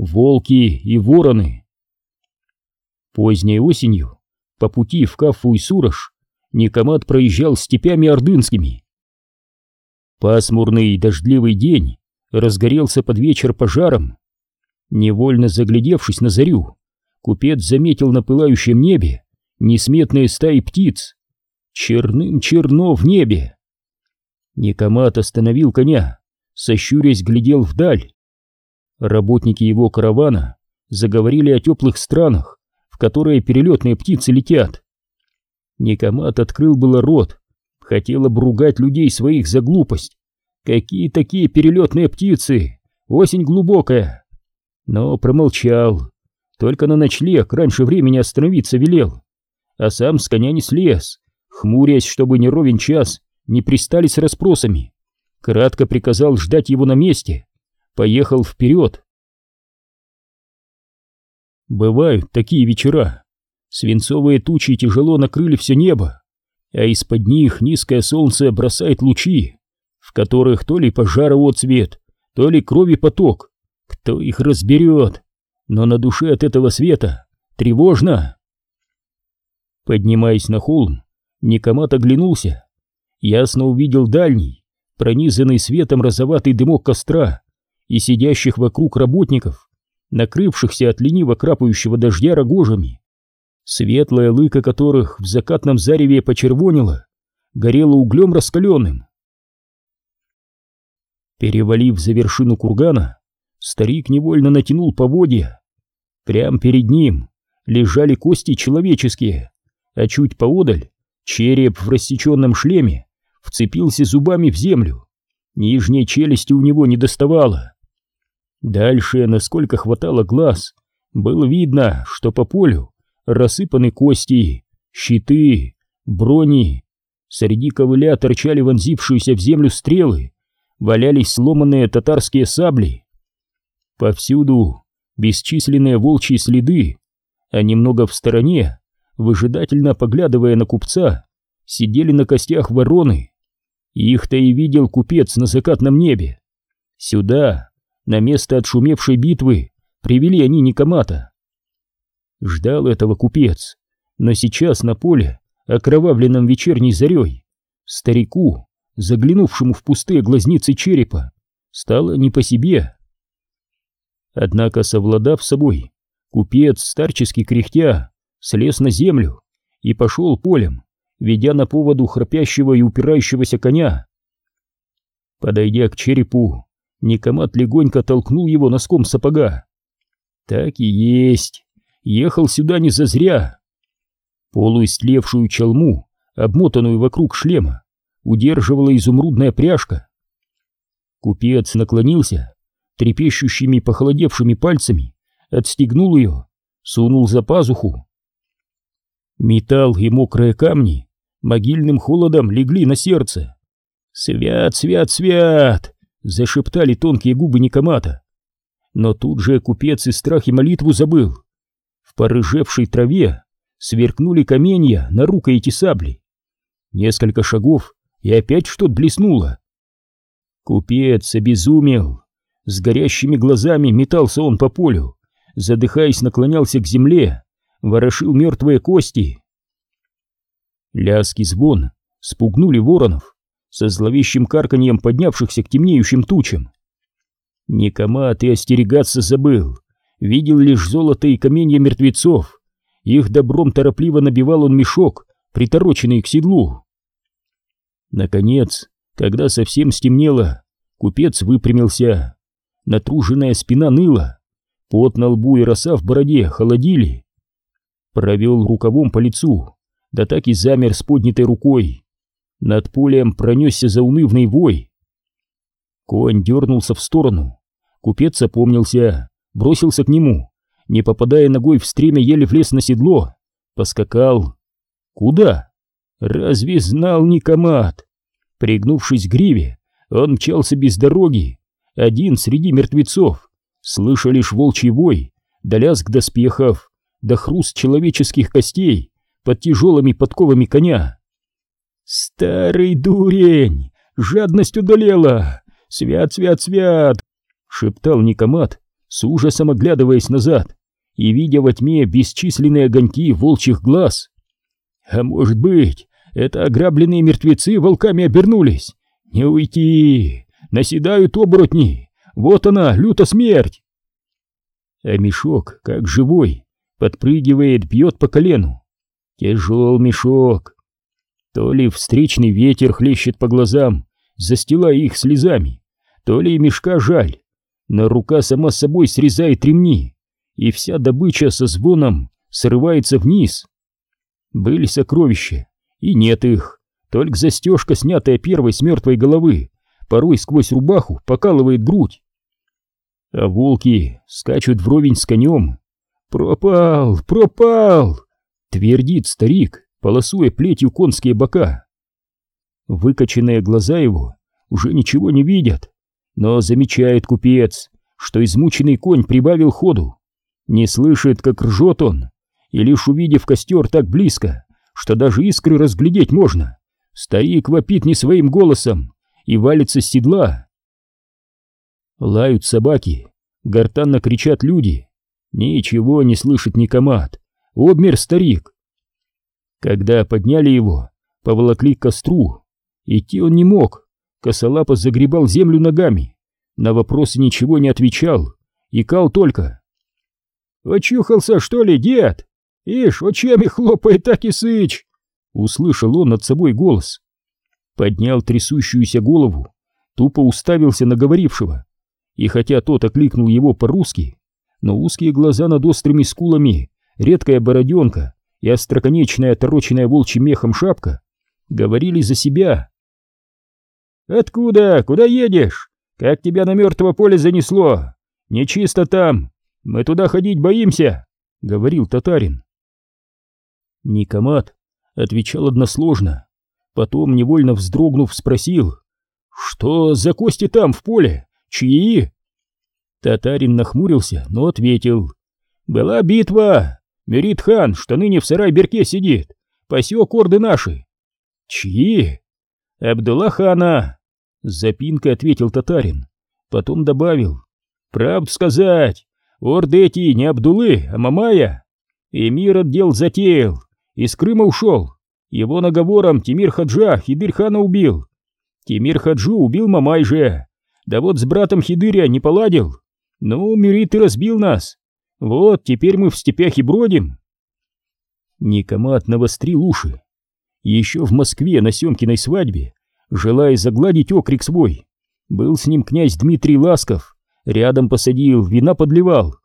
волки и вороны. Поздней осенью, по пути в Кафу и Сурож, Никомат проезжал степями ордынскими. Пасмурный дождливый день разгорелся под вечер пожаром. Невольно заглядевшись на зарю, купец заметил на пылающем небе несметные стаи птиц. Черным черно в небе. Никомат остановил коня, сощурясь глядел вдаль. Работники его каравана заговорили о теплых странах, в которые перелетные птицы летят. Никомат открыл было рот, хотел обругать людей своих за глупость. Какие такие перелетные птицы? Осень глубокая. Но промолчал, только на ночлег раньше времени остановиться велел. А сам с коня не слез, хмурясь, чтобы не ровен час не пристали с расспросами. Кратко приказал ждать его на месте. Поехал вперед. Бывают такие вечера. Свинцовые тучи тяжело накрыли все небо, а из-под них низкое солнце бросает лучи, в которых то ли пожара цвет, то ли крови поток. Кто их разберет? Но на душе от этого света тревожно. Поднимаясь на холм, Никомат оглянулся. Ясно увидел дальний, пронизанный светом розоватый дымок костра и сидящих вокруг работников, накрывшихся от лениво крапающего дождя рогожами, светлая лыка которых в закатном зареве почервонила, горела углем раскаленным. Перевалив за вершину кургана, старик невольно натянул поводья. Прямо перед ним лежали кости человеческие, а чуть поодаль череп в рассеченном шлеме вцепился зубами в землю. Нижней челюсти у него не доставало. Дальше, насколько хватало глаз, было видно, что по полю рассыпаны кости, щиты, брони. Среди ковыля торчали вонзившиеся в землю стрелы, валялись сломанные татарские сабли. Повсюду бесчисленные волчьи следы, а немного в стороне, выжидательно поглядывая на купца, сидели на костях вороны. Их-то и видел купец на закатном небе. Сюда, на место отшумевшей битвы, привели они Никомата. Ждал этого купец, но сейчас на поле, окровавленном вечерней зарей, старику, заглянувшему в пустые глазницы черепа, стало не по себе. Однако, совладав собой, купец, старчески кряхтя, слез на землю и пошел полем, ведя на поводу храпящего и упирающегося коня. Подойдя к черепу, Никомат легонько толкнул его носком сапога. Так и есть, ехал сюда не зазря. Полуистлевшую чалму, обмотанную вокруг шлема, удерживала изумрудная пряжка. Купец наклонился, трепещущими похолодевшими пальцами, отстегнул ее, сунул за пазуху. Металл и мокрые камни могильным холодом легли на сердце. «Свят, свят, свят!» — зашептали тонкие губы Никомата. Но тут же купец и страх и молитву забыл. В порыжевшей траве сверкнули каменья на рукояти сабли. Несколько шагов, и опять что-то блеснуло. Купец обезумел. С горящими глазами метался он по полю, задыхаясь, наклонялся к земле, ворошил мертвые кости. Ляски звон спугнули воронов со зловещим карканьем поднявшихся к темнеющим тучам. Никомат и остерегаться забыл, видел лишь золото и каменья мертвецов. Их добром торопливо набивал он мешок, притороченный к седлу. Наконец, когда совсем стемнело, купец выпрямился. Натруженная спина ныла, пот на лбу и роса в бороде холодили. Провел рукавом по лицу, да так и замер с поднятой рукой. Над полем пронесся заунывный вой. Конь дернулся в сторону. Купец опомнился, бросился к нему, не попадая ногой в стремя, еле влез на седло. Поскакал. Куда? Разве знал Никомат? Пригнувшись к гриве, он мчался без дороги, один среди мертвецов, слыша лишь волчий вой, да лязг доспехов, да хруст человеческих костей под тяжелыми подковами коня. «Старый дурень! Жадность удалела! Свят, свят, свят!» — шептал Никомат, с ужасом оглядываясь назад и видя во тьме бесчисленные огоньки волчьих глаз. А может быть, это ограбленные мертвецы волками обернулись? Не уйти! Наседают оборотни! Вот она, люта смерть! А мешок, как живой, подпрыгивает, бьет по колену. Тяжел мешок. То ли встречный ветер хлещет по глазам, застилая их слезами, то ли мешка жаль, но рука сама собой срезает ремни, и вся добыча со звоном срывается вниз. Были сокровища, и нет их, только застежка, снятая первой с мертвой головы, порой сквозь рубаху покалывает грудь. А волки скачут вровень с конем. «Пропал! Пропал!» — твердит старик, полосуя плетью конские бока. Выкоченные глаза его уже ничего не видят, но замечает купец, что измученный конь прибавил ходу, не слышит, как ржет он, и лишь увидев костер так близко, что даже искры разглядеть можно, старик вопит не своим голосом и валится с седла. Лают собаки, гортанно кричат люди, ничего не слышит никомат, обмер старик. Когда подняли его, поволокли к костру, идти он не мог, косолапо загребал землю ногами, на вопросы ничего не отвечал, и кал только. «Очухался, что ли, дед? Ишь, очами хлопает так и сыч!» Услышал он над собой голос. Поднял трясущуюся голову, тупо уставился на говорившего, и хотя тот окликнул его по-русски, но узкие глаза над острыми скулами, редкая бороденка и остроконечная отороченная волчьим мехом шапка говорили за себя. «Откуда? Куда едешь? Как тебя на мертвое поле занесло? Нечисто там, мы туда ходить боимся», — говорил татарин. Никомат отвечал односложно, потом, невольно вздрогнув, спросил, «Что за кости там в поле? Чьи?» Татарин нахмурился, но ответил, «Была битва. Мерит-хан, что ныне в сарай-берке сидит, пасек орды наши». «Чьи?» «Абдулла-хана», — с запинкой ответил татарин, потом добавил, «Правду сказать, орды эти не Абдулы, а Мамая. Эмир отдел затеял, из Крыма ушел. Его наговором Тимир Хаджа Хидырхана убил. Тимир Хаджу убил Мамай же. Да вот с братом Хидыря не поладил. Ну, Мюрит и разбил нас. Вот, теперь мы в степях и бродим. Никомат навострил уши. Еще в Москве на Семкиной свадьбе, желая загладить окрик свой, был с ним князь Дмитрий Ласков, рядом посадил, вина подливал,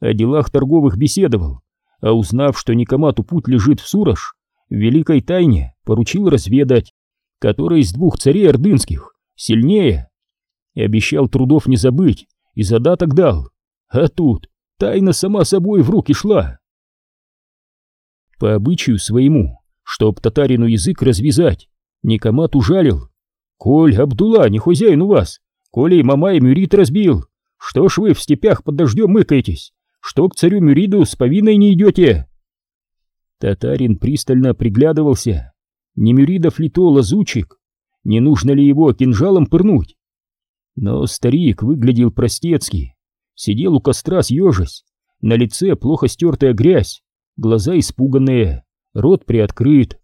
о делах торговых беседовал, а узнав, что Никомату путь лежит в Сурож, в великой тайне поручил разведать, который из двух царей ордынских сильнее, и обещал трудов не забыть, и задаток дал, а тут тайна сама собой в руки шла. По обычаю своему, чтоб татарину язык развязать, Никомат ужалил. «Коль Абдулла не хозяин у вас, коли и Мамай Мюрит разбил, что ж вы в степях под дождем мыкаетесь, что к царю Мюриду с повинной не идете?» Татарин пристально приглядывался, не Мюридов ли то лазучик, не нужно ли его кинжалом пырнуть. Но старик выглядел простецки, сидел у костра съежась, на лице плохо стертая грязь, глаза испуганные, рот приоткрыт.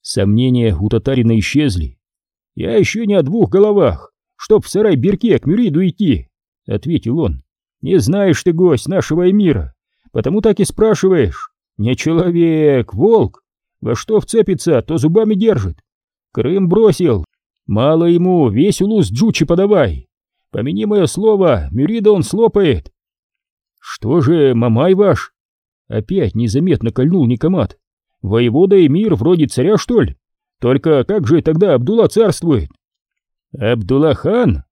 Сомнения у татарина исчезли. «Я еще не о двух головах, чтоб в сарай-бирке к Мюриду идти», — ответил он. Не знаешь ты, гость нашего мира, потому так и спрашиваешь. Не человек, волк. Во что вцепится, то зубами держит. Крым бросил. Мало ему, весь улус джучи подавай. Помяни мое слово, Мюрида он слопает. Что же, мамай ваш? Опять незаметно кольнул Никомат. Воевода и мир вроде царя, что ли? Только как же тогда Абдулла царствует? Абдулла хан?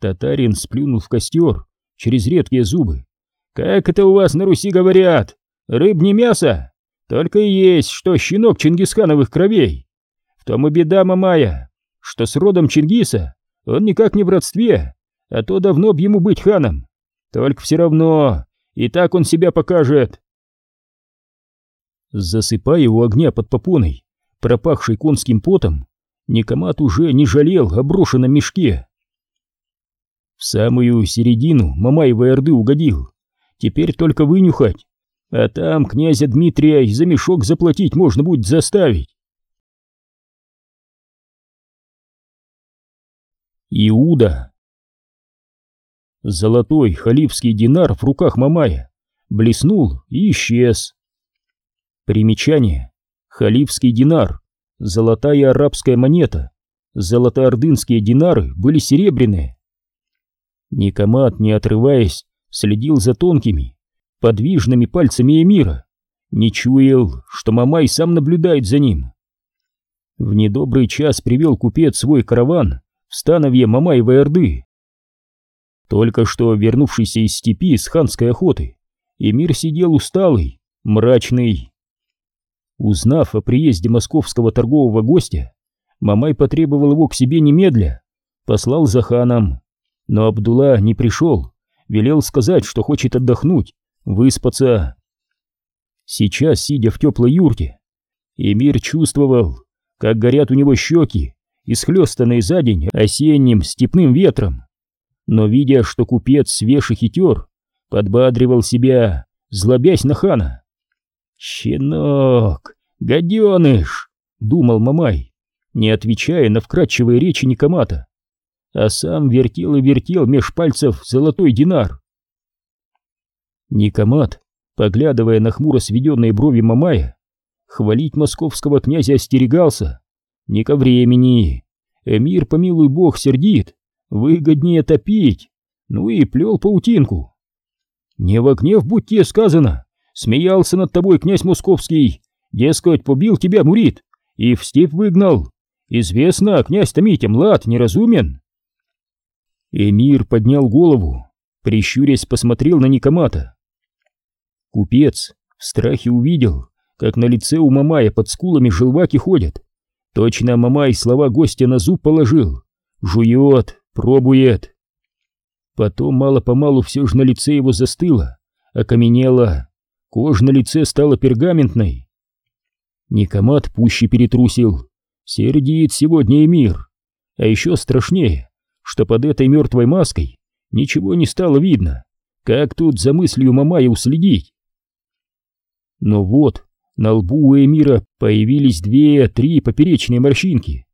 Татарин сплюнул в костер через редкие зубы. «Как это у вас на Руси говорят? Рыб не мясо? Только и есть, что щенок Чингисхановых кровей. В том и беда, Мамая, что с родом Чингиса он никак не в родстве, а то давно б ему быть ханом. Только все равно, и так он себя покажет». Засыпая у огня под попоной, пропахший конским потом, Никомат уже не жалел о брошенном мешке. В самую середину Мамаевой Орды угодил. Теперь только вынюхать. А там князя Дмитрия и за мешок заплатить можно будет заставить. Иуда. Золотой халифский динар в руках Мамая блеснул и исчез. Примечание. Халифский динар. Золотая арабская монета. Золотоордынские динары были серебряные. Никомат, не отрываясь, следил за тонкими, подвижными пальцами Эмира, не чуял, что Мамай сам наблюдает за ним. В недобрый час привел купец свой караван в становье Мамаевой Орды. Только что вернувшийся из степи с ханской охоты, Эмир сидел усталый, мрачный. Узнав о приезде московского торгового гостя, Мамай потребовал его к себе немедля, послал за ханом, но Абдулла не пришел, велел сказать, что хочет отдохнуть, выспаться. Сейчас, сидя в теплой юрте, Эмир чувствовал, как горят у него щеки, исхлестанные за день осенним степным ветром. Но видя, что купец свеж и хитер, подбадривал себя, злобясь на хана. «Щенок! Гаденыш!» — думал Мамай, не отвечая на вкрадчивые речи Никомата а сам вертел и вертел меж пальцев золотой динар. Никомат, поглядывая на хмуро сведенные брови Мамая, хвалить московского князя остерегался. Не ко времени. Эмир, помилуй бог, сердит. Выгоднее топить. Ну и плел паутинку. Не в гнев будь тебе сказано. Смеялся над тобой князь московский. Дескать, побил тебя, Мурит, и в степь выгнал. Известно, князь-то Митя млад, неразумен. Эмир поднял голову, прищурясь посмотрел на Никомата. Купец в страхе увидел, как на лице у Мамая под скулами желваки ходят. Точно Мамай слова гостя на зуб положил. Жует, пробует. Потом мало-помалу все же на лице его застыло, окаменело, кожа на лице стала пергаментной. Никомат пуще перетрусил. Сердит сегодня Эмир. А еще страшнее, что под этой мертвой маской ничего не стало видно. Как тут за мыслью Мамая уследить? Но вот на лбу у Эмира появились две-три поперечные морщинки.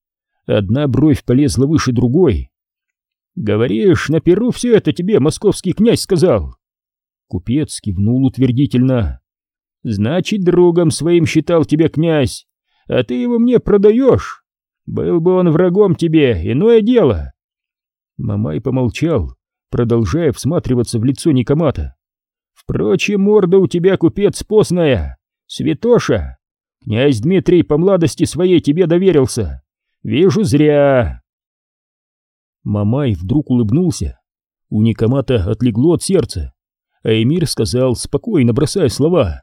Одна бровь полезла выше другой. «Говоришь, на перу все это тебе московский князь сказал?» Купец кивнул утвердительно. «Значит, другом своим считал тебя князь, а ты его мне продаешь. Был бы он врагом тебе, иное дело. Мамай помолчал, продолжая всматриваться в лицо Никомата. «Впрочем, морда у тебя, купец, постная, святоша. Князь Дмитрий по младости своей тебе доверился. Вижу, зря». Мамай вдруг улыбнулся. У Никомата отлегло от сердца, а Эмир сказал, спокойно бросая слова,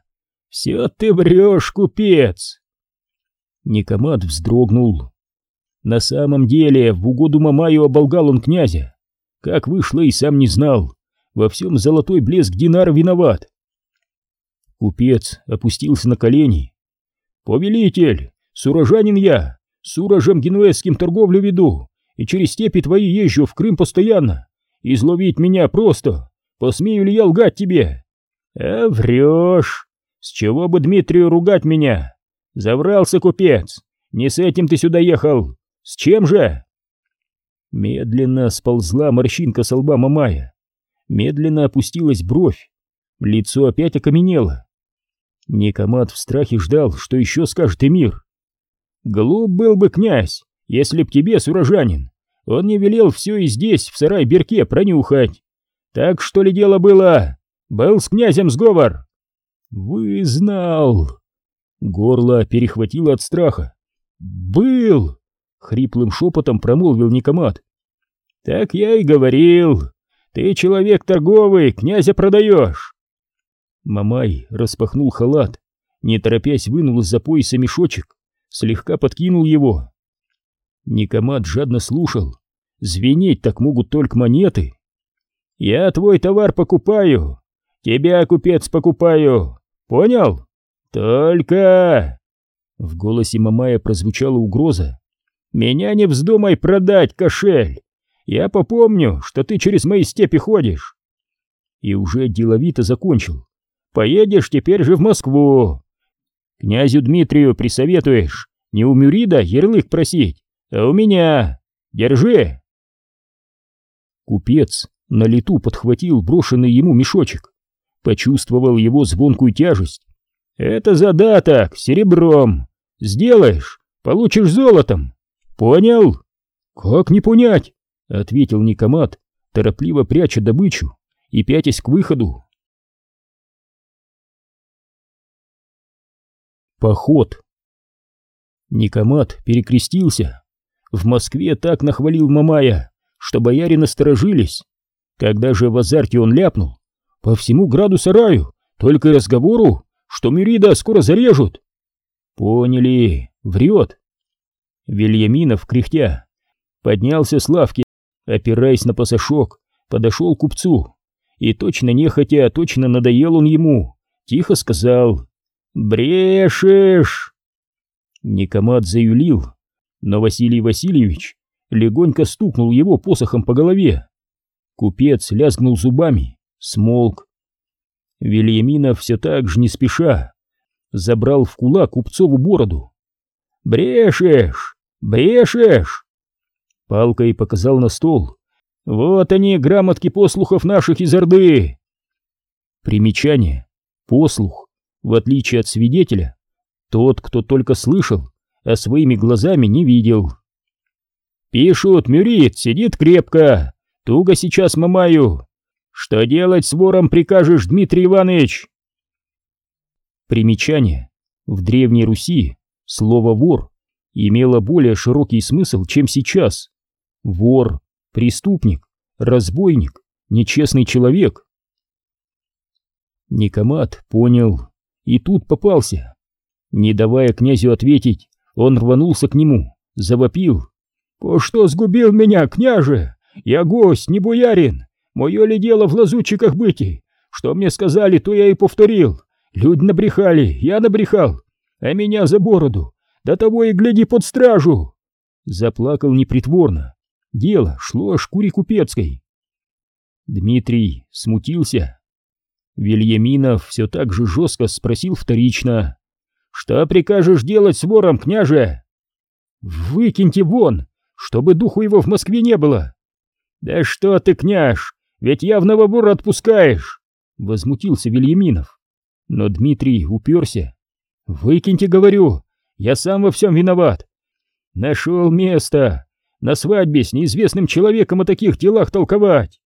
«Все ты врешь, купец!» Никомат вздрогнул. На самом деле, в угоду Мамаю оболгал он князя. Как вышло, и сам не знал. Во всем золотой блеск Динара виноват. Купец опустился на колени. «Повелитель, сурожанин я, с урожем генуэзским торговлю веду, и через степи твои езжу в Крым постоянно. Изловить меня просто. Посмею ли я лгать тебе?» «А врешь! С чего бы Дмитрию ругать меня? Заврался купец, не с этим ты сюда ехал. С чем же? Медленно сползла морщинка со лба Мамая. Медленно опустилась бровь. Лицо опять окаменело. Никомат в страхе ждал, что еще скажет Эмир. Глуп был бы князь, если б тебе, сурожанин, он не велел все и здесь, в сарай-берке, пронюхать. Так что ли дело было? Был с князем сговор. Вы знал. Горло перехватило от страха. Был. Хриплым шепотом промолвил Никомат. «Так я и говорил. Ты человек торговый, князя продаешь!» Мамай распахнул халат, не торопясь вынул из-за пояса мешочек, слегка подкинул его. Никомат жадно слушал. Звенеть так могут только монеты. «Я твой товар покупаю, тебя, купец, покупаю. Понял? Только...» В голосе Мамая прозвучала угроза. Меня не вздумай продать, кошель! Я попомню, что ты через мои степи ходишь. И уже деловито закончил. Поедешь теперь же в Москву. Князю Дмитрию присоветуешь не у Мюрида ярлык просить, у меня. Держи. Купец на лету подхватил брошенный ему мешочек, почувствовал его звонкую тяжесть. Это задаток, серебром. Сделаешь, получишь золотом. Понял? Как не понять? Ответил Никомат, торопливо пряча добычу и пятясь к выходу. Поход. Никомат перекрестился. В Москве так нахвалил Мамая, что бояре насторожились. Когда же в азарте он ляпнул, по всему граду сараю, только разговору, что Мюрида скоро зарежут. Поняли, врет. Вильяминов, кряхтя, поднялся с лавки, опираясь на пасашок, подошел к купцу и точно нехотя, точно надоел он ему, тихо сказал «Брешешь!» Никомат заюлил, но Василий Васильевич легонько стукнул его посохом по голове. Купец лязгнул зубами, смолк. Вильяминов все так же не спеша забрал в кулак купцову бороду. «Брешешь! Брешешь!» Палкой показал на стол. Вот они, грамотки послухов наших из Орды. Примечание. Послух, в отличие от свидетеля, тот, кто только слышал, а своими глазами не видел. Пишут, Мюрит сидит крепко, туго сейчас мамаю. Что делать с вором прикажешь, Дмитрий Иванович? Примечание. В Древней Руси слово «вор» имело более широкий смысл, чем сейчас. Вор преступник, разбойник, нечестный человек. Никомат понял и тут попался. Не давая князю ответить, он рванулся к нему, завопил. «По что сгубил меня, княже? Я гость, не боярин. Мое ли дело в лазутчиках быти? Что мне сказали, то я и повторил. Люди набрехали, я набрехал, а меня за бороду. До того и гляди под стражу!» Заплакал непритворно, Дело шло о шкуре купецкой. Дмитрий смутился. Вильяминов все так же жестко спросил вторично. «Что прикажешь делать с вором, княже?» «Выкиньте вон, чтобы духу его в Москве не было!» «Да что ты, княж, ведь явного вора отпускаешь!» Возмутился Вильяминов. Но Дмитрий уперся. «Выкиньте, говорю, я сам во всем виноват. Нашел место, на свадьбе с неизвестным человеком о таких делах толковать.